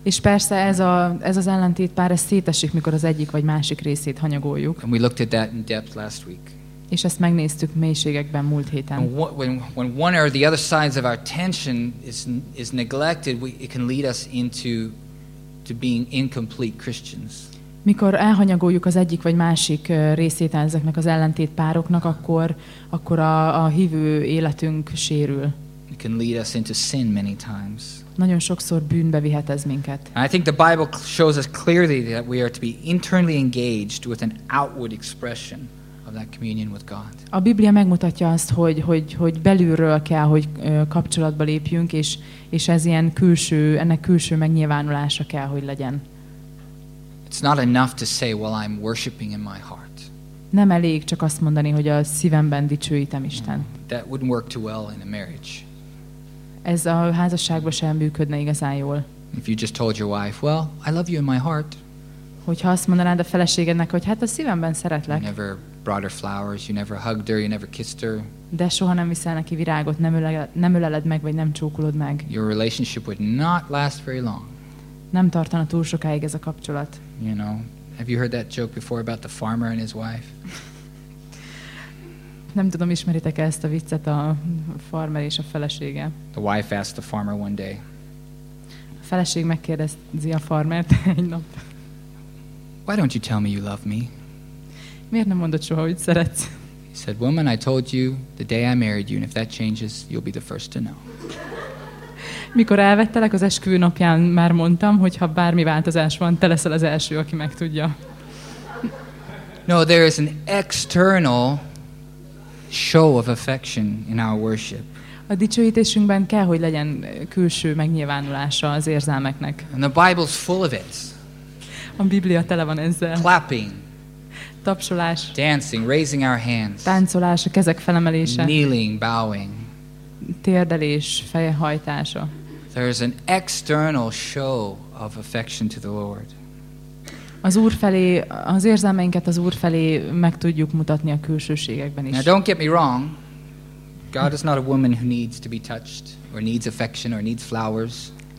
És persze ez, a, ez az ellentét pár ez szétesik, mikor az egyik vagy másik részét hanyagoljuk, And we looked at that in depth last week. és ezt megnéztük mélységekben múlt héten. And when, when one or the other sides of our tension is, is neglected, we, it can lead us into to being incomplete Christians. Mikor elhanyagoljuk az egyik vagy másik részét ezeknek az ellentét pároknak, akkor, akkor a, a hívő életünk sérül. It can lead us into sin many times. Nagyon sokszor bűnbe vihet ez minket. And I think the Bible shows us clearly that we are to be internally engaged with an outward expression of that communion with God. A Biblia megmutatja azt, hogy, hogy, hogy belülről kell, hogy kapcsolatba lépjünk, és, és ez ilyen külső, ennek külső megnyilvánulása kell, hogy legyen. It's not enough to say, well, I'm worshiping in my heart. Nem elég csak azt mondani, hogy a szívemben dicsőítem Isten. That wouldn't work too well in a marriage. Ez a házasságban sem működne igazán jól. If you just told your wife, well, I love you in my heart, Hogyha azt mondanád a feleségednek, hogy hát a szívemben you szeretlek, never brought her flowers, you never hugged her, you never kissed her, de soha nem viszel neki virágot, nem, öleled, nem öleled meg, vagy nem csókolod meg. your relationship would not last very long. Nem tartana túl sokáig ez a kapcsolat. You know, have you heard that joke before about the farmer and his wife? Nem tudom, ismeritek-e ezt a viccet a farmer és a felesége? The wife asked the farmer one day, A feleség megkérdezi a farmert egy nap, Why don't you tell me you love me? miért nem mondod soha, hogy szeretsz? He said, Woman, I told you the day I married you, and if that changes, you'll be the first to know. Mikor elvettelek az esküvő napján, már mondtam, hogy ha bármi változás van, te leszel az első, aki megtudja. No, there is an external show of affection in our worship. A dicsőítésünkben kell, hogy legyen külső megnyilvánulása az érzelmeknek. And the Bible's full of it A Biblia tele van ezzel. clapping, Tapsolás, dancing, raising our hands, táncolás, a kezek felemelése, kneeling, bowing. térdelés, fejhajtása. There's an external show of affection to the Lord. Az Úr felé, az érzelmeinket az Úr felé meg tudjuk mutatni a külsőségekben is. Now, don't get me wrong. God is not a woman who needs to be touched, or needs affection, or needs flowers.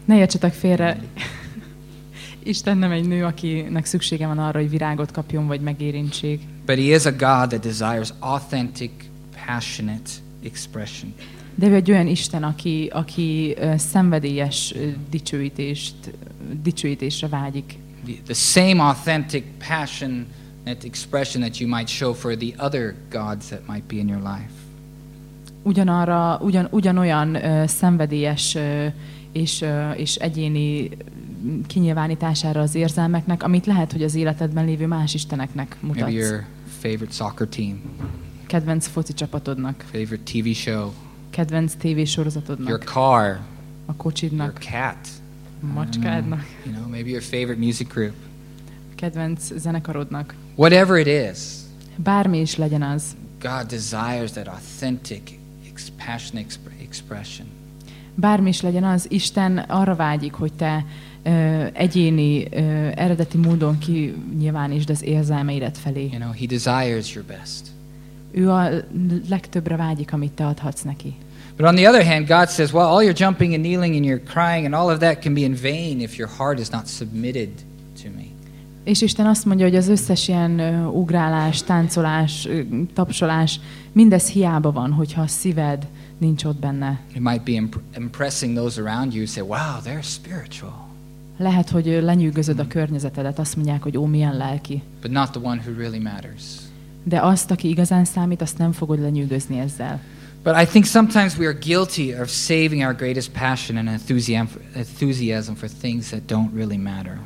Ne értsetek félre, Isten nem egy nő, akinek szüksége van arra, hogy virágot kapjon, vagy megérintség. But He is a God that desires authentic, passionate expression. De ő egy olyan Isten, aki, aki szenvedélyes dicsőítést, dicsőítésre vágyik. The, the same authentic, passionate expression that you might show for the other gods that might be in your life. Ugyanarra, ugyan, ugyanolyan ö, szenvedélyes ö, és, ö, és egyéni kinyilvánítására az érzelmeknek, amit lehet, hogy az életedben lévő más isteneknek Maybe mutatsz. your favorite soccer team, Kedvenc foci csapatodnak, favorite TV show, kedvenc your tévésorozatodnak, car, a your kocsidnak, cat. A macskádnak, You know, maybe your favorite music group. kedvenc zenekarodnak. Whatever it is, Bármi is legyen az. God desires that authentic, passionate exp- expression. Bármi is legyen az, Isten arra vágyik, hogy te ö, egyéni, ö, eredeti módon kinyilvánítsd az érzelmeidet felé. You know, He desires your best. Ő a legtöbbre vágyik, amit te adhatsz neki. But on the other hand, God says, well, all your jumping and kneeling and your crying and all of that can be in vain if your heart is not submitted to me. És Isten azt mondja, hogy az összes ilyen ugrálás, táncolás, tapsolás, mindez hiába van, hogyha a szíved nincs ott benne. It might be imp- impressing those around you, say, wow, they're spiritual, Lehet, hogy lenyűgözöd a környezetedet, azt mondják, hogy ó, milyen lelki. but not the one who really matters. De azt, aki igazán számít, azt nem fogod lenyűgözni ezzel. But I think sometimes we are guilty of saving our greatest passion and enthusiasm, enthusiasm for things that don't really matter.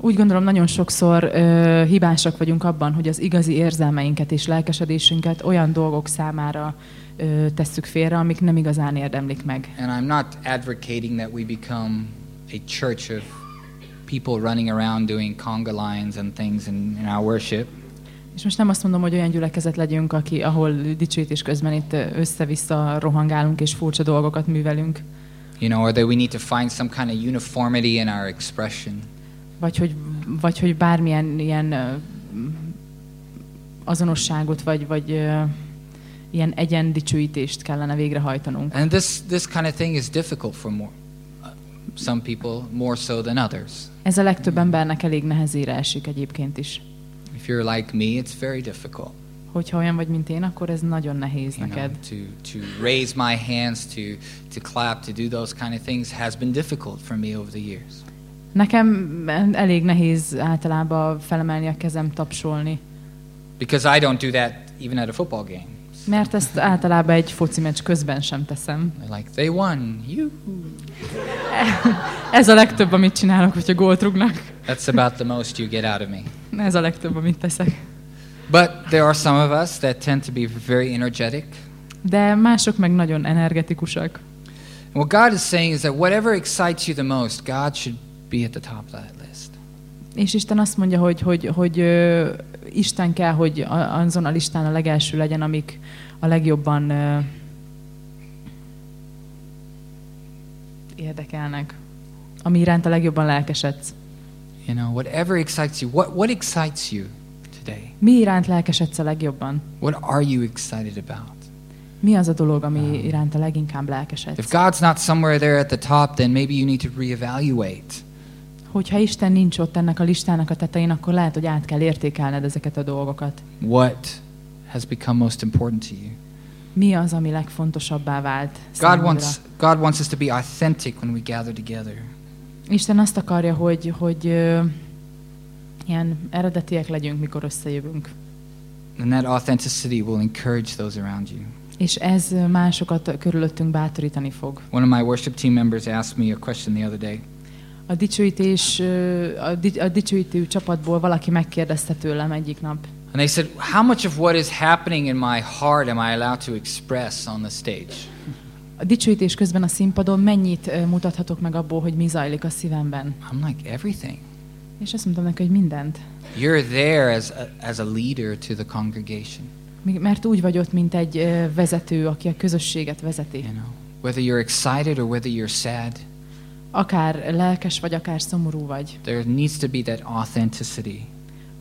Úgy gondolom, nagyon sokszor ö, hibásak vagyunk abban, hogy az igazi érzelmeinket és lelkesedésünket olyan dolgok számára ö, tesszük félre, amik nem igazán érdemlik meg. And I'm not advocating that we become a church of people running around doing conga lines and things in, in our worship. És most nem azt mondom, hogy olyan gyülekezet legyünk, aki, ahol dicsőítés közben itt össze-vissza rohangálunk és furcsa dolgokat művelünk, You know, or that we need to find some kind of uniformity in our expression. vagy hogy, vagy hogy bármilyen ilyen azonosságot, vagy, vagy ö, ilyen egyen dicsőítést kellene végrehajtanunk. And this, this kind of thing is difficult for more, uh, some people more so than others. Ez a legtöbb embernek elég nehezére esik egyébként is. If you're like me, it's very difficult. Hogyha olyan vagy, mint én, akkor ez nagyon nehéz You know, neked. to, to raise my hands, to, to clap, to do those kind of things has been difficult for me over the years. Nekem elég nehéz általában felemelni a kezem, tapsolni. Because I don't do that even at a football game. Mert ezt általában egy foci meccs közben sem teszem. Like, they won. You. Ez a legtöbb, amit csinálok, hogyha gólt rúgnak. That's about the most you get out of me. Ez a legtöbb, amit teszek. But there are some of us that tend to be very energetic. De mások meg nagyon energetikusak. And what God is saying is that whatever excites you the most, God should be at the top of that list. És Isten azt mondja, hogy, hogy, hogy ö, Isten kell, hogy azon a listán a legelső legyen, amik a legjobban ö, érdekelnek. Ami iránt a legjobban lelkesedsz. You know, whatever excites you. What, what excites you today? Mi iránt lelkesedsz a legjobban? What are you excited about? Mi az a dolog, ami iránt a leginkább lelkesedsz? If God's not somewhere there at the top, then maybe you need to reevaluate. Hogyha Isten nincs ott ennek a listának a tetején, akkor lehet, hogy át kell értékelned ezeket a dolgokat. What has become most important to you? Mi az, ami legfontosabbá vált God számodra? wants, God wants us to be authentic when we gather together. Isten azt akarja, hogy, hogy ö, ilyen eredetiek legyünk, mikor összejövünk. And that authenticity will encourage those around you. És ez másokat körülöttünk bátorítani fog. One of my worship team members asked me a question the other day. A dicsőítés, a, di, a dicsőítő csapatból valaki megkérdezte tőlem egyik nap, And they said, How much of what is happening in my heart am I allowed to express on the stage? A dicsőítés közben a színpadon mennyit mutathatok meg abból, hogy mi zajlik a szívemben? I'm like, Everything. És azt mondtam neki, hogy mindent. You're there as a, as a leader to the congregation. Mert úgy vagy ott, mint egy vezető, aki a közösséget vezeti. You know, whether you're excited or whether you're sad, Akár lelkes vagy, akár szomorú vagy. there needs to be that authenticity.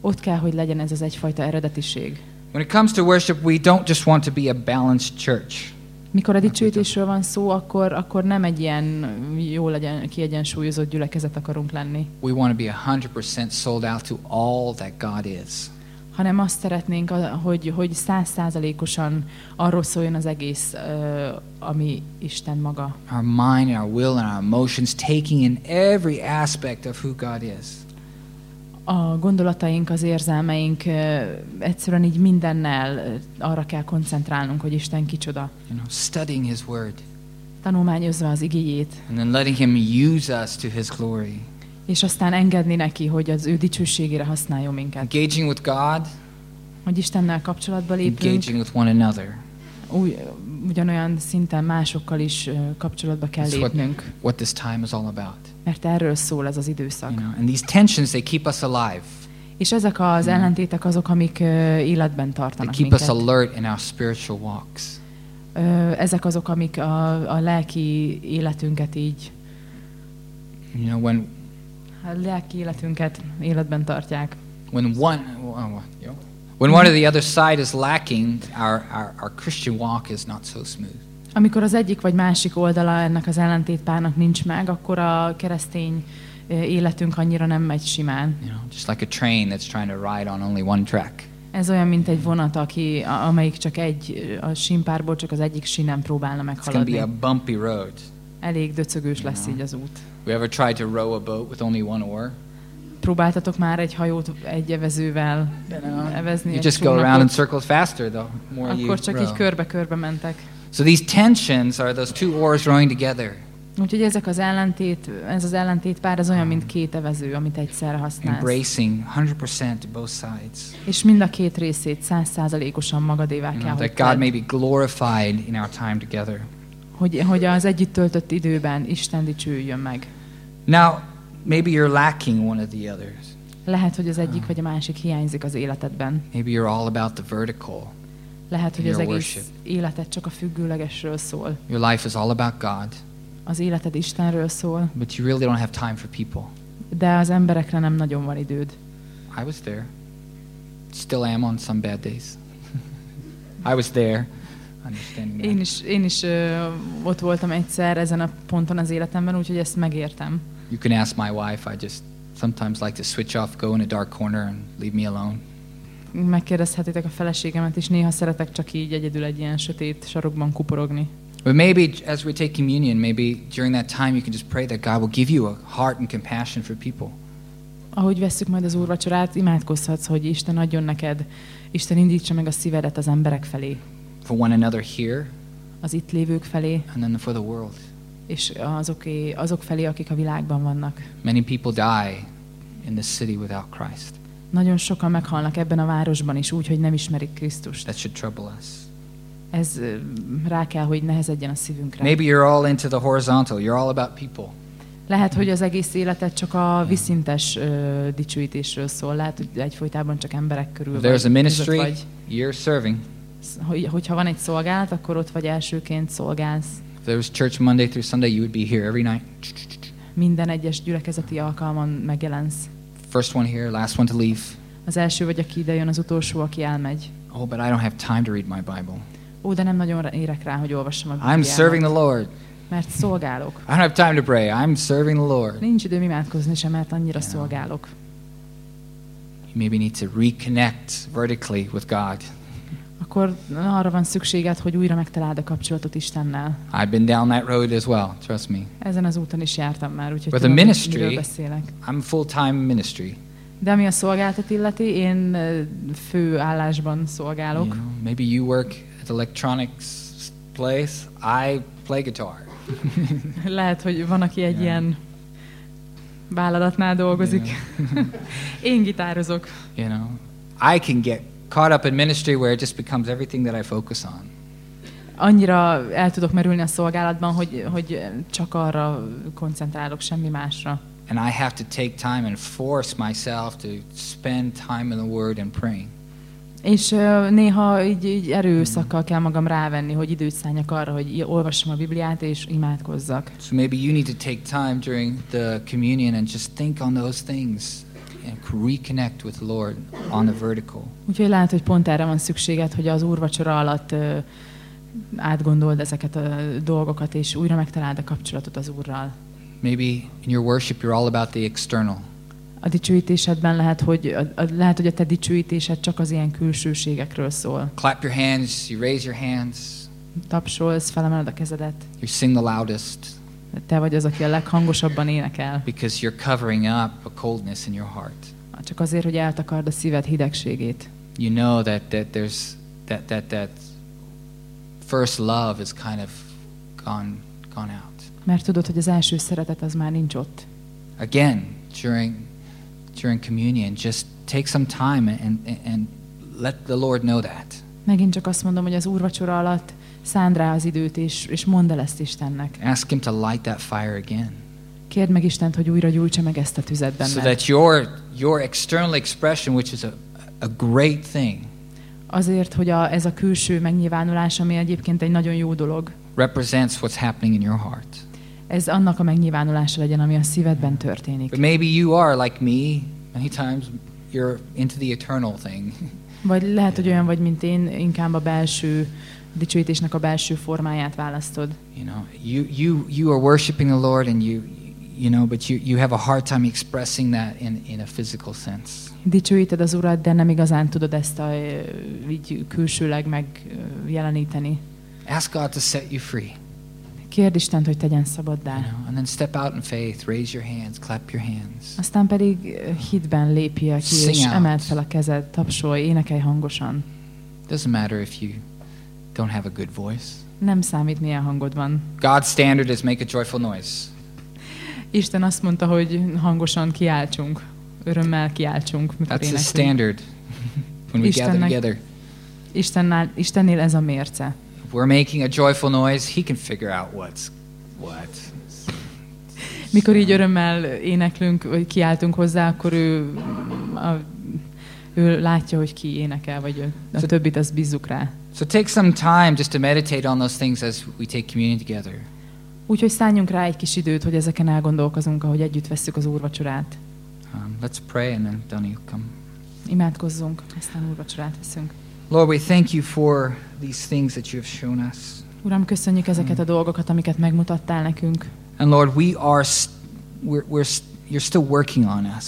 Ott kell, hogy legyen ez az egyfajta eredetiség. When it comes to worship, we don't just want to be a balanced church. Mikor a dicsőítésről van szó, akkor, akkor nem egy ilyen jó legyen, kiegyensúlyozott gyülekezet akarunk lenni, We want to be 100% sold out to all that God is. hanem azt szeretnénk, hogy, hogy százszázalékosan arról szóljon az egész, ami Isten maga. Our mind our will and our emotions taking in every aspect of who God is. A gondolataink, az érzelmeink egyszerűen így mindennel arra kell koncentrálnunk, hogy Isten kicsoda. You know, studying His Word, tanulmányozva az igéjét, and then letting Him use us to His glory. és aztán engedni neki, hogy az ő dicsőségére használjon minket. Engaging with God, Hogy Istennel kapcsolatba lépünk, engaging with one another. új, ugyanolyan szinten másokkal is kapcsolatba kell That's what, lépnünk, what this time is all about. mert erről szól ez az időszak. You know, and these tensions, they keep us alive. És ezek az ellentétek azok, amik életben They tartanak keep us minket. alert in our spiritual walks. Ezek azok, amik a, a lelki életünket így, You know, when a lelki életünket életben tartják. when one oh, what, you know, when one or the other side is lacking, our, our, our Christian walk is not so smooth. Amikor az egyik vagy másik oldala ennek az ellentétpárnak nincs meg, akkor a keresztény életünk annyira nem megy simán. You know, just like a train that's trying to ride on only one track. Ez olyan, mint egy vonat, aki, amelyik csak egy, a simpárból csak az egyik sínen próbálna It's going to be a meghaladni. bumpy road. Elég döcögős lesz így az út. We ever tried to row a boat with only one oar? Próbáltatok már egy hajót egy evezővel evezni? You just go around in circles faster, the more you Akkor csak row. így körbe-körbe mentek. So these tensions are those two oars rowing together, Úgyhogy ezek az ellentét, ez az ellentét pár, ez olyan, mint két evező, amit egyszerre használsz. embracing 100% to both sides. És mind a két részét százszázalékosan magadévá You kell, know, hogy that God may be glorified in our time together. hogy, hogy az együtt töltött időben Isten dicsőjön meg. Now, maybe you're lacking one of the others. Lehet, hogy az egyik vagy a másik hiányzik az életedben. Maybe you're all about the vertical. Lehet, hogy az egész worship. életed csak a függőlegesről szól. Your life is all about God, Az életed Istenről szól, but you really don't have time for people. de az emberekre nem nagyon van időd. I was there. Still am on some bad days. I was there. Én is, én is ö, ott voltam egyszer ezen a ponton az életemben, úgyhogy ezt megértem. You can ask my wife. I just sometimes like to switch off, go in a dark corner, and leave me alone. Megkérdezhetitek a feleségemet is, néha szeretek csak így egyedül egy ilyen sötét sarokban kuporogni. But maybe as we take communion, maybe during that time you can just pray that God will give you a heart and compassion for people. Ahogy vesszük majd az úrvacsorát, imádkozhatsz, hogy Isten adjon neked, Isten indítsa meg a szívedet az emberek felé, for one another here az itt lévők felé, and then for the world. És azoké, azok felé, akik a világban vannak. Many people die in this city without Christ. Nagyon sokan meghalnak ebben a városban is úgy, hogy nem ismerik Krisztust. That should trouble us. Ez rá kell, hogy nehezedjen a szívünkre. Maybe you're all into the horizontal. You're all about people. Lehet, hogy az egész életed csak a viszintes ö, dicsőítésről szól. Lehet, hogy egyfolytában csak emberek körül vagy. there's a ministry, vagy. you're serving. Hogy, hogyha van egy szolgálat, akkor ott vagy elsőként szolgálsz. If there was church Monday through Sunday, you would be here every night. Minden egyes gyülekezeti alkalmon megjelensz. First one here, last one to leave. Az első vagy, aki idejön, az utolsó, aki elmegy. Oh, but I don't have time to read my Bible. Ó, de nem nagyon érek rá, hogy olvassam a I'm Bibliámat, serving the Lord. mert szolgálok. I don't have time to pray. I'm serving the Lord. Nincs időm imádkozni sem, mert annyira Yeah. szolgálok. You maybe need to reconnect vertically with God. Akkor arra van szükséged, hogy újra megtaláld a kapcsolatot Istennel. I've been down that road as well, trust me. Ezen az úton is jártam már, úgyhogy But tudom, the hogy ministry- miről beszélek. I'm full-time ministry. De ami a szolgáltat illeti, én fő állásban szolgálok. You know, maybe you work at electronics place. I play guitar. Lehet, hogy van, aki egy Yeah. ilyen vállalatnál dolgozik. Én gitározok. You know, I can get caught up in ministry where it just becomes everything that I focus on. Annyira el tudok merülni a szolgálatban, hogy, hogy csak arra koncentrálok, semmi másra. And I have to take time and force myself to spend time in the Word and praying. És néha így, így erőszakkal kell magam rávenni, hogy időt szálljak arra, hogy olvassam a Bibliát és imádkozzak. So maybe you need to take time during the communion and just think on those things and reconnect with the Lord on the vertical. Úgyhogy lehet, hogy pont erre van szükséged, hogy az úrvacsora alatt ö, átgondold ezeket a dolgokat, és újra megtaláld a kapcsolatot az Úrral. Maybe in your worship you're all about the external. A dicsőítésedben lehet, hogy a, a, lehet, hogy a te dicsőítésed csak az ilyen külsőségekről szól. Clap your hands, you raise your hands, Tapsolsz, felemeled a kezedet, you sing the loudest te vagy az, aki a leghangosabban énekel. because you're covering up a coldness in your heart. Csak azért, hogy eltakard a szíved hidegségét. You know that, that there's that, that that first love is kind of gone gone out. Mert tudod, hogy az első szeretet az már nincs ott. Again, during during communion, just take some time and, and, and let the Lord know that. Megint csak azt mondom, hogy az úrvacsora alatt szánd rá az időt, és, és mondd el ezt Istennek. Ask Him to light that fire again. Kérd meg Istent, hogy újra gyújtsa meg ezt a tüzet So benned. that your, your external expression, which is a, a great thing, Azért, hogy a, ez a külső megnyilvánulás, ami egyébként egy nagyon jó dolog, represents what's happening in your heart. ez annak a megnyilvánulása legyen, ami a szívedben történik. But maybe you are like me. Many times you're into the eternal thing. Vagy lehet, hogy olyan vagy, mint én, inkább a belső dicsőítésnek a belső formáját választod. You know, you, you, you are worshiping the Lord and you, you know, but you, you have a hard time expressing that in, in a physical sense. Dicsőíted az Urat, de nem igazán tudod ezt a, így külsőleg megjeleníteni. Ask God to set you free. Kérd Istent, hogy tegyen You szabaddá. know, and then step out in faith, raise your hands, clap your hands. Aztán pedig hitben lépjél ki, Sing és out. emeld fel a kezed, tapsolj, énekelj hangosan. Doesn't matter if you don't have a good voice. Nem számít, milyen hangod van. God's standard is make a joyful noise. Isten azt mondta, hogy hangosan kiáltsunk, örömmel kiáltsunk, mikor That's the standard when we gather Istennek- together. Istennál, Istennél ez a mérce. If we're making a joyful noise, He can figure out what's what. Mikor így örömmel éneklünk, vagy kiáltunk hozzá, akkor ő, a, ő látja, hogy ki énekel, vagy ő- a So- többit azt bízzuk rá. So take some time just to meditate on those things as we take communion together. Úgyhogy szálljunk rá egy kis időt, hogy ezeken elgondolkozunk, ahogy együtt vesszük az úrvacsorát. Um, let's pray, and then Donnie come. Imádkozzunk, aztán úrvacsorát veszünk. Lord, we thank you for these things that you have shown us. Uram, köszönjük ezeket a dolgokat, amiket megmutattál nekünk. And Lord, we are, we're, we're you're still working on us,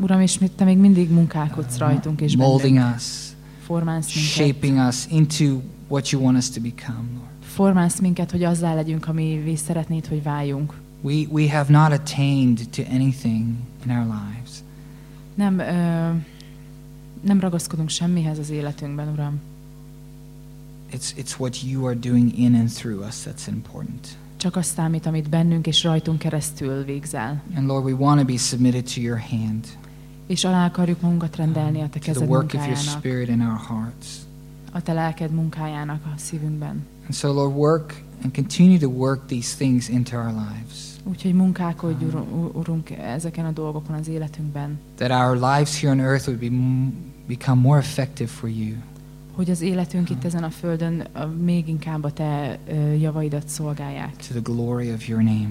Uram, és te még mindig munkálkodsz rajtunk és molding bennünk. us, Formálsz minket. shaping us into what you want us to become, Lord. Formálsz minket, hogy azzá legyünk, ami szeretnéd, hogy váljunk. We, we have not attained to anything in our lives. Nem, ö, nem ragaszkodunk semmihez az életünkben, Uram. It's, it's what you are doing in and through us that's important. Csak azt számít, amit bennünk és rajtunk keresztül végzel. And Lord, we want to be submitted to your hand, És alá akarjuk magunkat rendelni a te kezed munkájának, a te lelked munkájának a szívünkben. And so, Lord, work and continue to work these things into our lives. Úgyhogy munkálkodj, Ur- Urunk, ezeken a dolgokon az életünkben. That our lives here on earth would be, become more effective for you. Hogy az életünk itt ezen a földön még inkább a te javaidat szolgálják, to the glory of your name,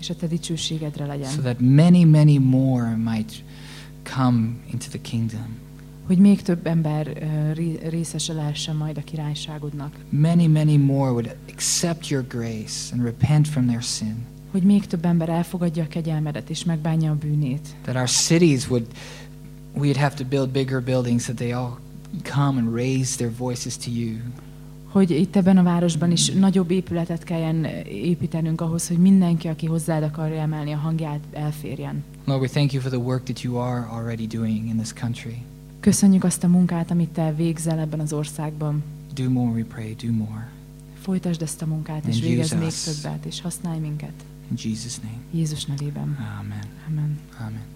és a te dicsőségedre legyen. so that many, many more might come into the kingdom. Hogy még több ember ré- részese lehessen majd a királyságodnak. Many, many more would accept your grace and repent from their sin. Hogy még több ember elfogadja a kegyelmedet és megbánja a bűnét. That our cities would, we'd have to build bigger buildings, that they all come and raise their voices to you. Hogy itt ebben a városban is nagyobb épületet kelljen építenünk ahhoz, hogy mindenki, aki hozzád akarja emelni a hangját, elférjen. Lord, we thank you for the work that you are already doing in this country. Köszönjük azt a munkát, amit te végzel ebben az országban. Do more, we pray, do more. Folytasd ezt a munkát, és végezz még többet, és használj minket. In Jesus' name, Jézus nevében. amen. Amen. Amen.